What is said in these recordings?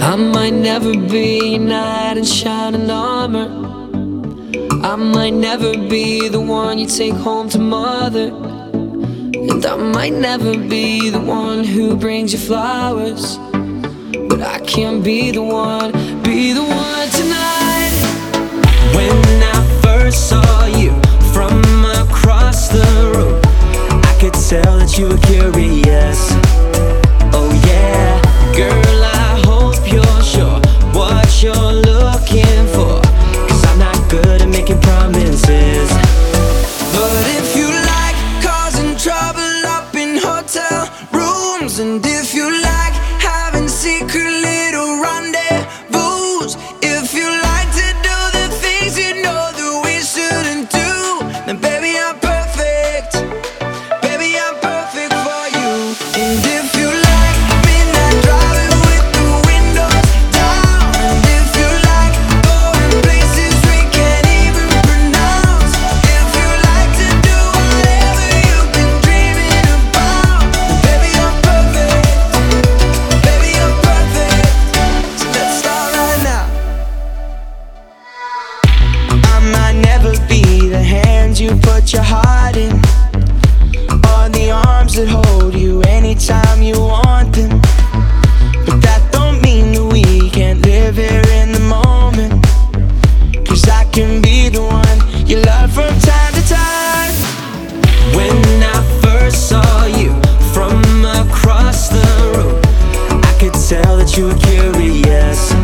I might never be a knight in shining armor. I might never be the one you take home to mother. And I might never be the one who brings you flowers. But I can be the one, be the one tonight. When I and if you you put your heart in, or the arms that hold you anytime you want them. But that don't mean that we can't live here in the moment. Cause I can be the one you love from time to time. When I first saw you from across the room, I could tell that you were curious.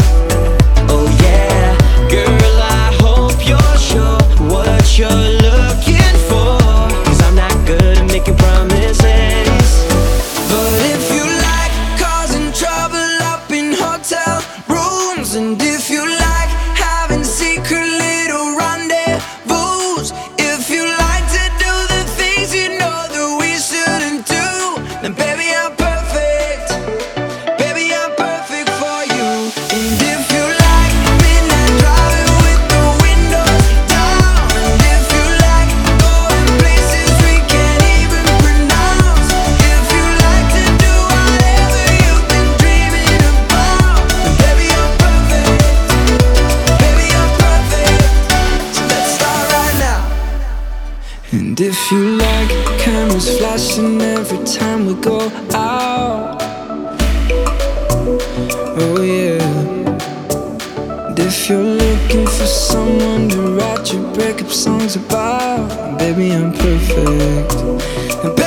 And if you like cameras flashing every time we go out, oh yeah. And if you're looking for someone to write your breakup songs about, baby, I'm perfect. And